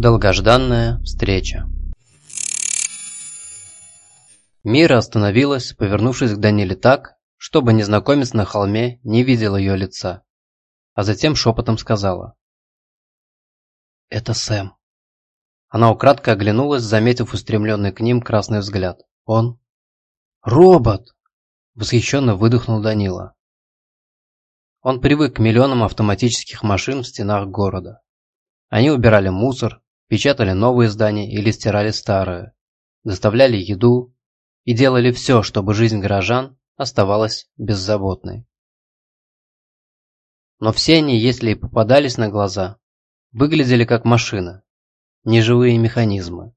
Долгожданная встреча. Мира остановилась, повернувшись к Даниле так, чтобы незнакомец на холме не видел ее лица, а затем шепотом сказала. «Это Сэм». Она украдкой оглянулась, заметив устремленный к ним красный взгляд. «Он?» «Робот!» – восхищенно выдохнул Данила. Он привык к миллионам автоматических машин в стенах города. Они убирали мусор, печатали новые здания или стирали старые, доставляли еду и делали все, чтобы жизнь горожан оставалась беззаботной. Но все они, если и попадались на глаза, выглядели как машина, неживые механизмы.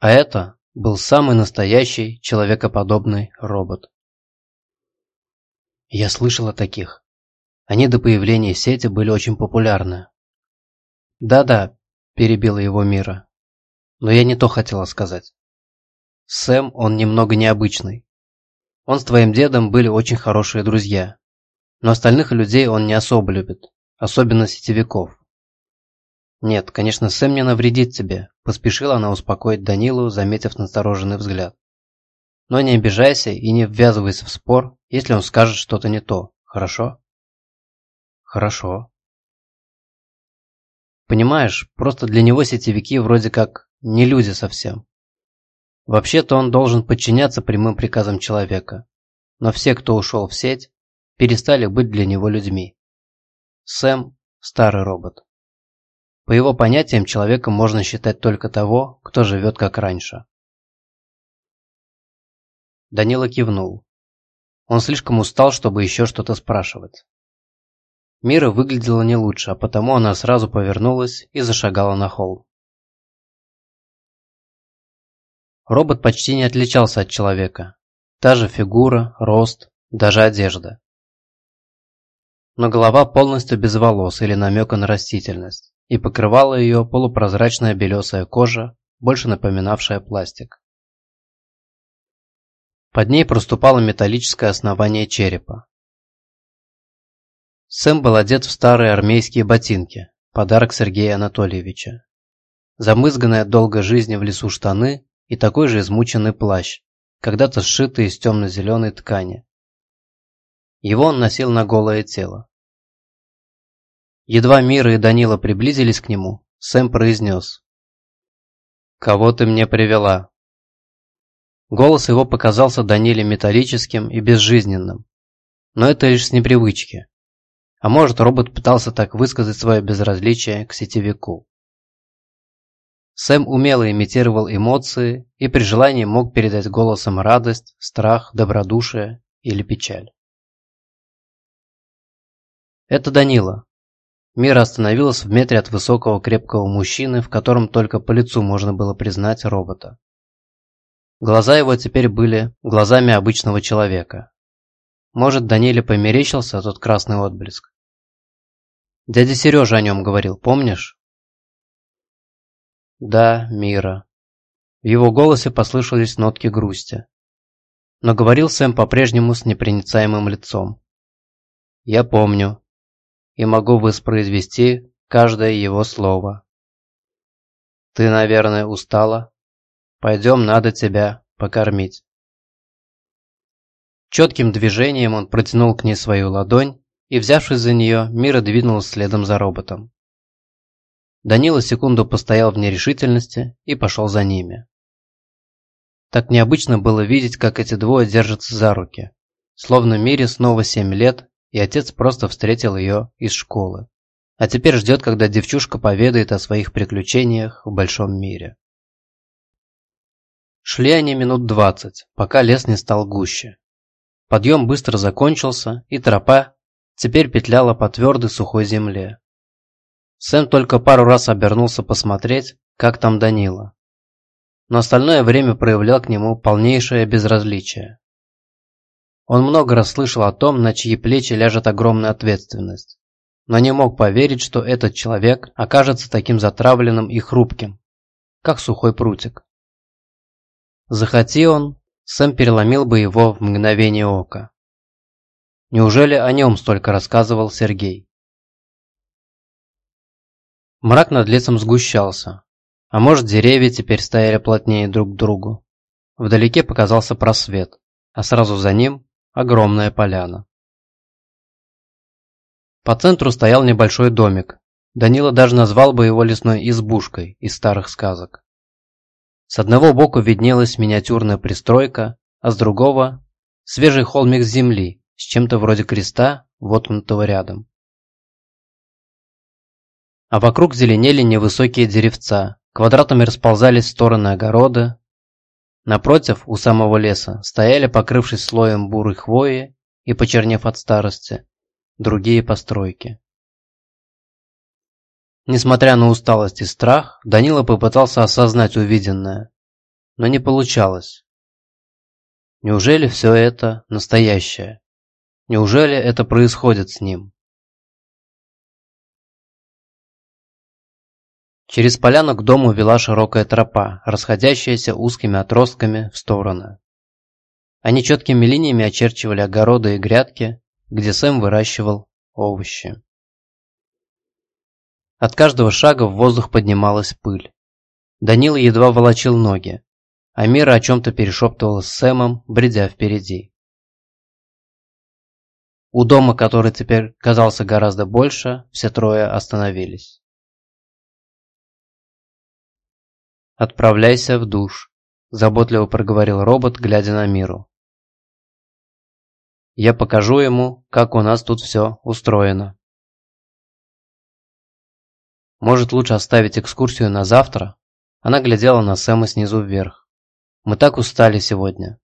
А это был самый настоящий человекоподобный робот. Я слышал о таких. Они до появления сети были очень популярны. Да-да, перебила его Мира. Но я не то хотела сказать. Сэм, он немного необычный. Он с твоим дедом были очень хорошие друзья. Но остальных людей он не особо любит, особенно сетевиков. «Нет, конечно, Сэм не навредит тебе», – поспешила она успокоить Данилу, заметив настороженный взгляд. «Но не обижайся и не ввязывайся в спор, если он скажет что-то не то, хорошо?» «Хорошо». «Понимаешь, просто для него сетевики вроде как не люди совсем. Вообще-то он должен подчиняться прямым приказам человека, но все, кто ушел в сеть, перестали быть для него людьми. Сэм – старый робот. По его понятиям, человеком можно считать только того, кто живет как раньше. Данила кивнул. Он слишком устал, чтобы еще что-то спрашивать. Мира выглядела не лучше, а потому она сразу повернулась и зашагала на холм. Робот почти не отличался от человека. Та же фигура, рост, даже одежда. Но голова полностью без волос или намека на растительность и покрывала ее полупрозрачная белесая кожа, больше напоминавшая пластик. Под ней проступало металлическое основание черепа. Сэм был одет в старые армейские ботинки, подарок Сергея Анатольевича. Замызганные от долгой жизни в лесу штаны и такой же измученный плащ, когда-то сшитый из темно-зеленой ткани. Его он носил на голое тело. Едва Мира и Данила приблизились к нему, Сэм произнес. «Кого ты мне привела?» Голос его показался Даниле металлическим и безжизненным. Но это лишь с непривычки. А может, робот пытался так высказать свое безразличие к сетевику. Сэм умело имитировал эмоции и при желании мог передать голосом радость, страх, добродушие или печаль. «Это Данила», Мира остановилась в метре от высокого крепкого мужчины, в котором только по лицу можно было признать робота. Глаза его теперь были глазами обычного человека. Может, Даниле померещился тот красный отблеск. Дядя Сережа о нем говорил, помнишь? Да, Мира. В его голосе послышались нотки грусти. Но говорил Сэм по-прежнему с непроницаемым лицом. Я помню, и могу воспроизвести каждое его слово. Ты, наверное, устала? Пойдем, надо тебя покормить. Четким движением он протянул к ней свою ладонь, и, взявшись за нее, Мира двинулась следом за роботом. Данила секунду постоял в нерешительности и пошел за ними. Так необычно было видеть, как эти двое держатся за руки, словно Мире снова семь лет, и отец просто встретил ее из школы. А теперь ждет, когда девчушка поведает о своих приключениях в большом мире. Шли они минут двадцать, пока лес не стал гуще. Подъем быстро закончился, и тропа теперь петляла по твердой сухой земле. Сэм только пару раз обернулся посмотреть, как там Данила. Но остальное время проявлял к нему полнейшее безразличие. Он много раз слышал о том, на чьи плечи ляжет огромная ответственность, но не мог поверить, что этот человек окажется таким затравленным и хрупким, как сухой прутик. Захоти он, Сэм переломил бы его в мгновение ока. Неужели о нем столько рассказывал Сергей? Мрак над лесом сгущался. А может, деревья теперь стояли плотнее друг к другу. Вдалеке показался просвет, а сразу за ним огромная поляна. По центру стоял небольшой домик. Данила даже назвал бы его лесной избушкой из старых сказок. С одного боку виднелась миниатюрная пристройка, а с другого – свежий холмик земли с чем-то вроде креста, воткнутого рядом а вокруг зеленели невысокие деревца, квадратами расползались стороны огорода. Напротив, у самого леса, стояли, покрывшись слоем бурой хвои и почернев от старости, другие постройки. Несмотря на усталость и страх, Данила попытался осознать увиденное, но не получалось. Неужели все это настоящее? Неужели это происходит с ним? Через поляну к дому вела широкая тропа, расходящаяся узкими отростками в стороны. Они четкими линиями очерчивали огороды и грядки, где Сэм выращивал овощи. От каждого шага в воздух поднималась пыль. Данила едва волочил ноги, а Мира о чем-то перешептывала с Сэмом, бредя впереди. У дома, который теперь казался гораздо больше, все трое остановились. «Отправляйся в душ», – заботливо проговорил робот, глядя на миру. «Я покажу ему, как у нас тут все устроено». «Может, лучше оставить экскурсию на завтра?» Она глядела на Сэма снизу вверх. «Мы так устали сегодня».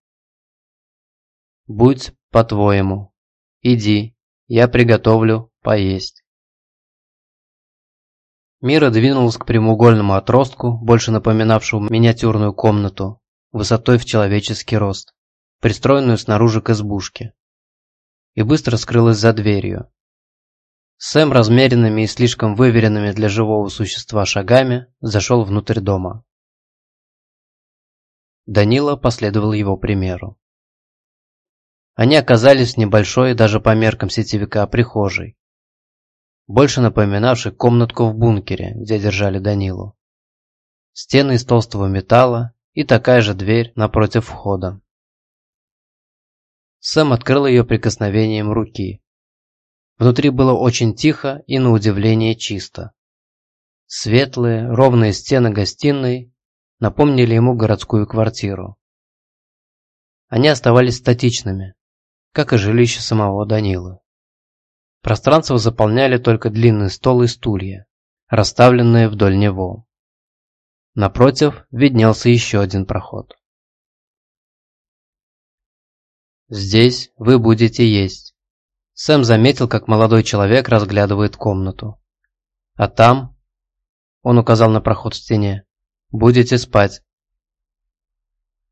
«Будь по-твоему. Иди, я приготовлю поесть». Мира двинулась к прямоугольному отростку, больше напоминавшему миниатюрную комнату, высотой в человеческий рост, пристроенную снаружи к избушке, и быстро скрылась за дверью. Сэм размеренными и слишком выверенными для живого существа шагами зашел внутрь дома. Данила последовал его примеру. Они оказались в небольшой, даже по меркам сетевика, прихожей больше напоминавший комнатку в бункере, где держали Данилу. Стены из толстого металла и такая же дверь напротив входа. Сэм открыл ее прикосновением руки. Внутри было очень тихо и на удивление чисто. Светлые, ровные стены гостиной напомнили ему городскую квартиру. Они оставались статичными, как и жилище самого Данилы. Пространство заполняли только длинный стол и стулья, расставленные вдоль него. Напротив виднелся еще один проход. «Здесь вы будете есть». Сэм заметил, как молодой человек разглядывает комнату. «А там...» Он указал на проход в стене. «Будете спать.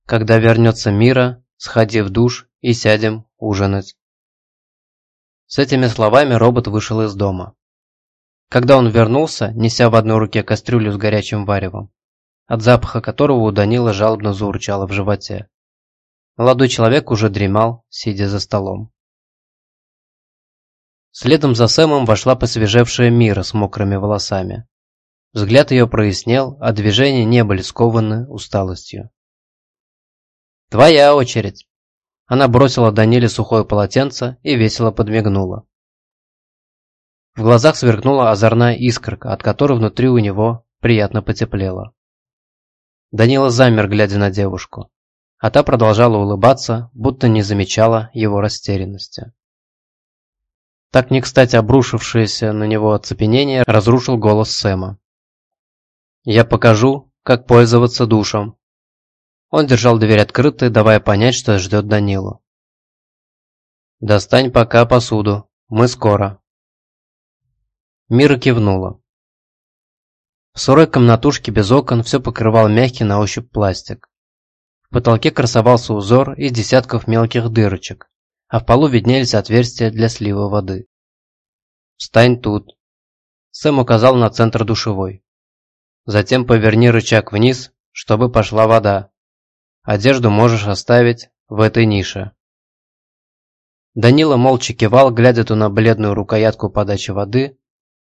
Когда вернется Мира, сходи в душ и сядем ужинать». С этими словами робот вышел из дома. Когда он вернулся, неся в одной руке кастрюлю с горячим варевом, от запаха которого у Данила жалобно заурчало в животе. Молодой человек уже дремал, сидя за столом. Следом за Сэмом вошла посвежевшая Мира с мокрыми волосами. Взгляд ее прояснел, а движения не были скованы усталостью. «Твоя очередь!» Она бросила Даниле сухое полотенце и весело подмигнула. В глазах сверкнула озорная искорка, от которой внутри у него приятно потеплело. Данила замер, глядя на девушку, а та продолжала улыбаться, будто не замечала его растерянности. Так не кстати обрушившееся на него оцепенение разрушил голос Сэма. «Я покажу, как пользоваться душем», он держал дверь открытой, давая понять, что ждет Данилу. «Достань пока посуду. Мы скоро». Мира кивнула. В сырой комнатушке без окон все покрывал мягкий на ощупь пластик. В потолке красовался узор из десятков мелких дырочек, а в полу виднелись отверстия для слива воды. «Встань тут», — Сэм указал на центр душевой. «Затем поверни рычаг вниз, чтобы пошла вода. Одежду можешь оставить в этой нише». Данила молча кивал, глядя то на бледную рукоятку подачи воды,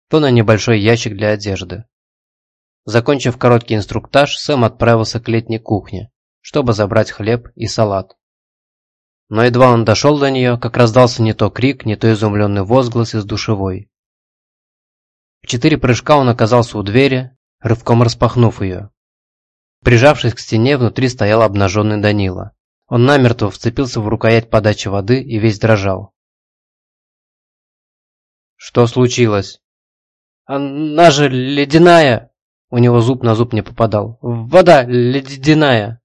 то на небольшой ящик для одежды. Закончив короткий инструктаж, Сэм отправился к летней кухне, чтобы забрать хлеб и салат. Но едва он дошел до нее, как раздался не то крик, не то изумленный возглас из душевой. В четыре прыжка он оказался у двери, рывком распахнув ее. Прижавшись к стене, внутри стоял обнаженный Данила. Он намертво вцепился в рукоять подачи воды и весь дрожал. «Что случилось?» «Она же ледяная!» У него зуб на зуб не попадал. «Вода ледяная!»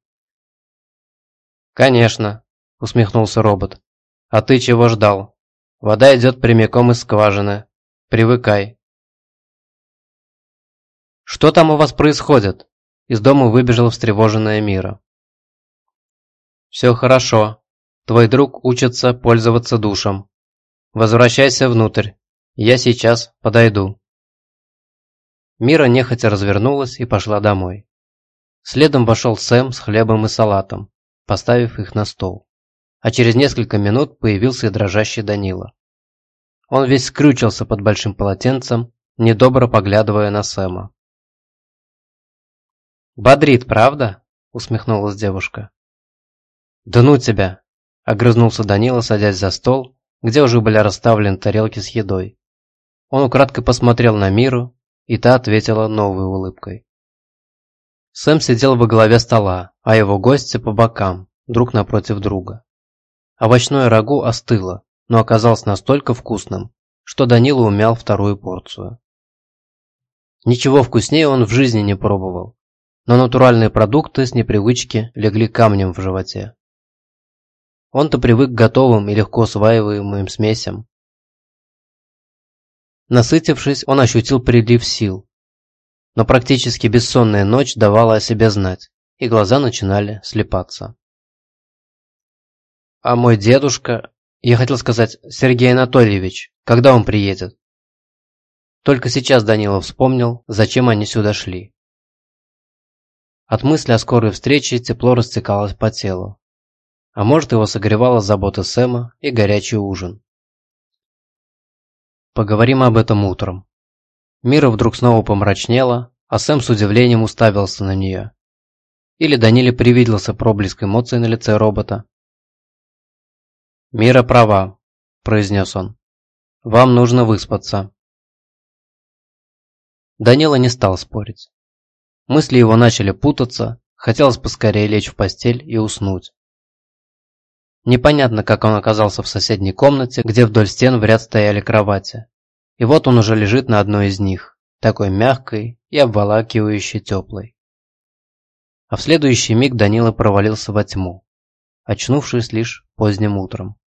«Конечно», — усмехнулся робот. «А ты чего ждал? Вода идет прямиком из скважины. Привыкай». «Что там у вас происходит?» Из дома выбежала встревоженная Мира. «Все хорошо. Твой друг учится пользоваться душем. Возвращайся внутрь. Я сейчас подойду». Мира нехотя развернулась и пошла домой. Следом вошел Сэм с хлебом и салатом, поставив их на стол. А через несколько минут появился и дрожащий Данила. Он весь скрючился под большим полотенцем, недобро поглядывая на Сэма. «Бодрит, правда?» – усмехнулась девушка. «Да ну тебя!» – огрызнулся Данила, садясь за стол, где уже были расставлены тарелки с едой. Он украдкой посмотрел на Миру, и та ответила новой улыбкой. Сэм сидел во главе стола, а его гости по бокам, друг напротив друга. Овощное рагу остыло, но оказалось настолько вкусным, что Данила умял вторую порцию. Ничего вкуснее он в жизни не пробовал, но натуральные продукты с непривычки легли камнем в животе. Он-то привык к готовым и легко усваиваемым смесям. Насытившись, он ощутил прилив сил. Но практически бессонная ночь давала о себе знать, и глаза начинали слепаться. «А мой дедушка, я хотел сказать, Сергей Анатольевич, когда он приедет?» Только сейчас Данила вспомнил, зачем они сюда шли. От мысли о скорой встрече тепло растекалось по телу. А может, его согревала забота Сэма и горячий ужин. Поговорим об этом утром. Мира вдруг снова помрачнела, а Сэм с удивлением уставился на нее. Или Даниле привиделся проблеск эмоций на лице робота. «Мира права», – произнес он. «Вам нужно выспаться». Данила не стал спорить. Мысли его начали путаться, хотелось поскорее лечь в постель и уснуть. Непонятно, как он оказался в соседней комнате, где вдоль стен в ряд стояли кровати. И вот он уже лежит на одной из них, такой мягкой и обволакивающей теплой. А в следующий миг Данила провалился во тьму, очнувшись лишь поздним утром.